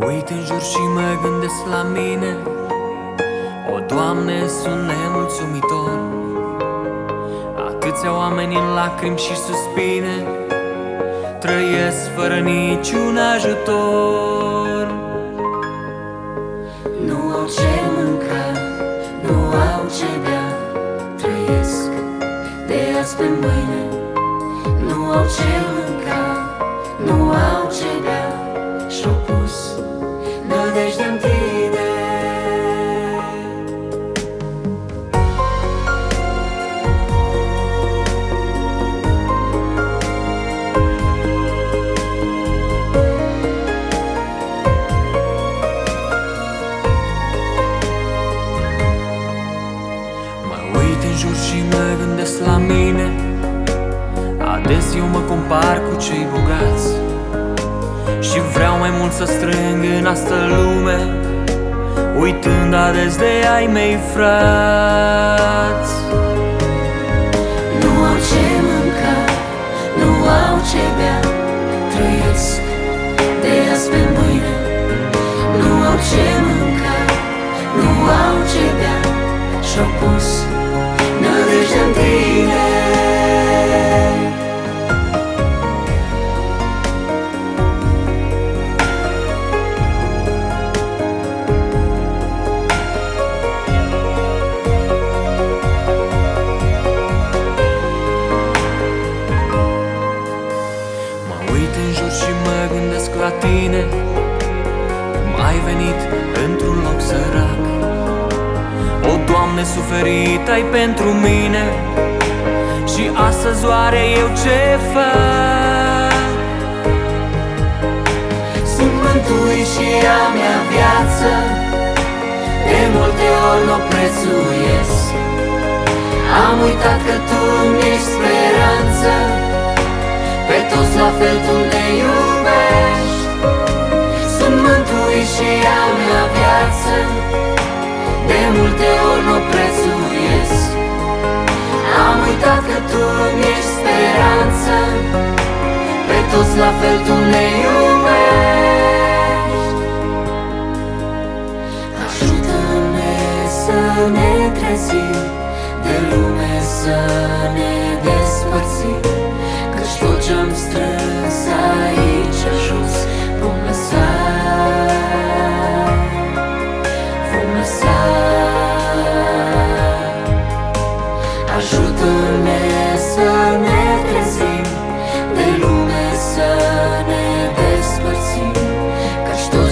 Mă uit în jur și mă gândesc la mine. O, Doamne, sunt nemulțumitor. Atâția oameni în lacrimi și suspine. Trăiesc fără niciun ajutor. Nu au ce mânca, nu au ce bea. Trăiesc de azi pe mâine. Nu au ce mânca, eu mă compar cu cei bogați. Și vreau mai mult să strâng în asta lume Uitând ades de ai mei frați și mă gândesc la tine. Cum ai venit într-un loc sărac. O, Doamne, suferit ai pentru mine. Și astăzi oare eu ce fac? Sunt mântuit și a mea viață. De multe ori n-o prețuiesc. Am uitat că Tu mi-ești speranță. Pe toți la fel Tu ne iubești. Sunt mântuit și a mea viață. De multe ori n-o prețuiesc. Am uitat că Tu mi-ești speranță. Pe toți la fel Tu ne iubești. Ajută-ne să ne trezim De lume să ne lume să ne trezim De lume să ne despărțim Căci tot